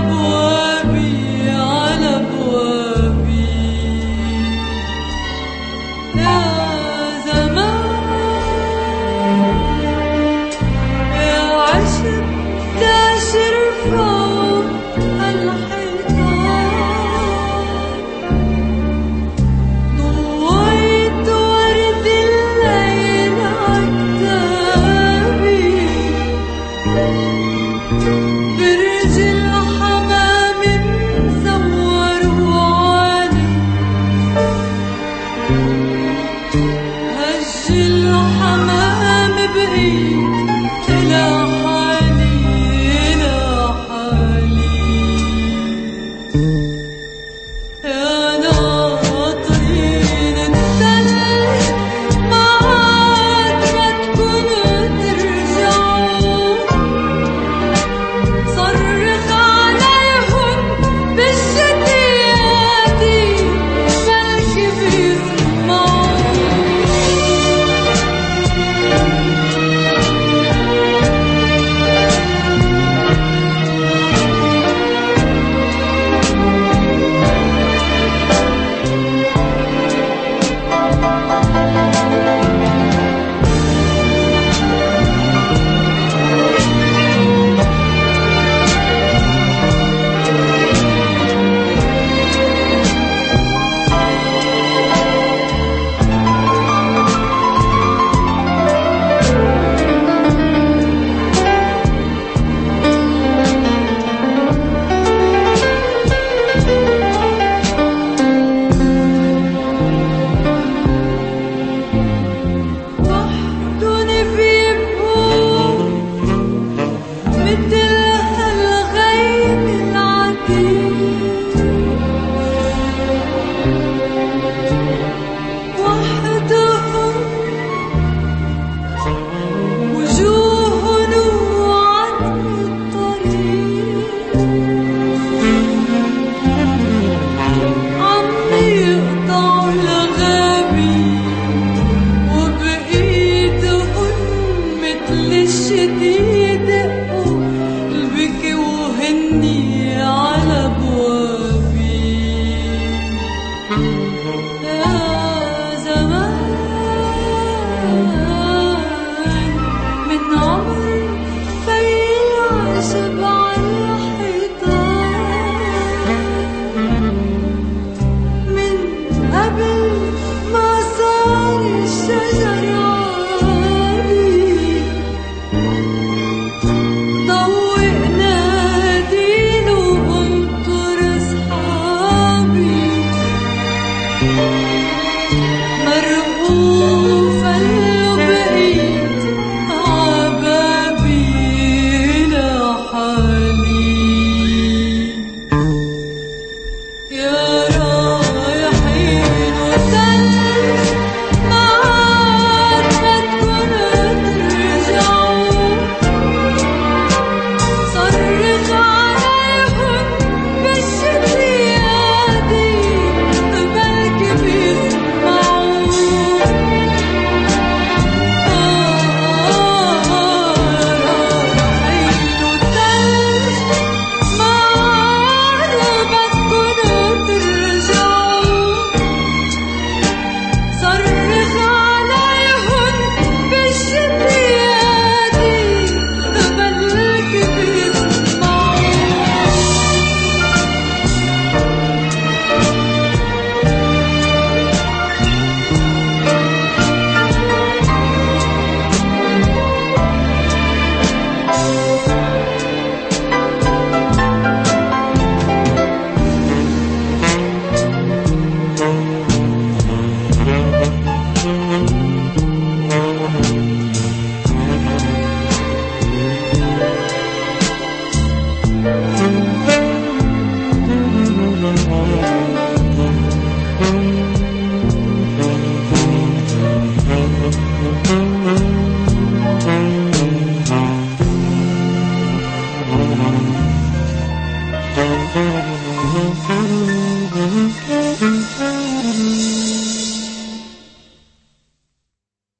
boy. mit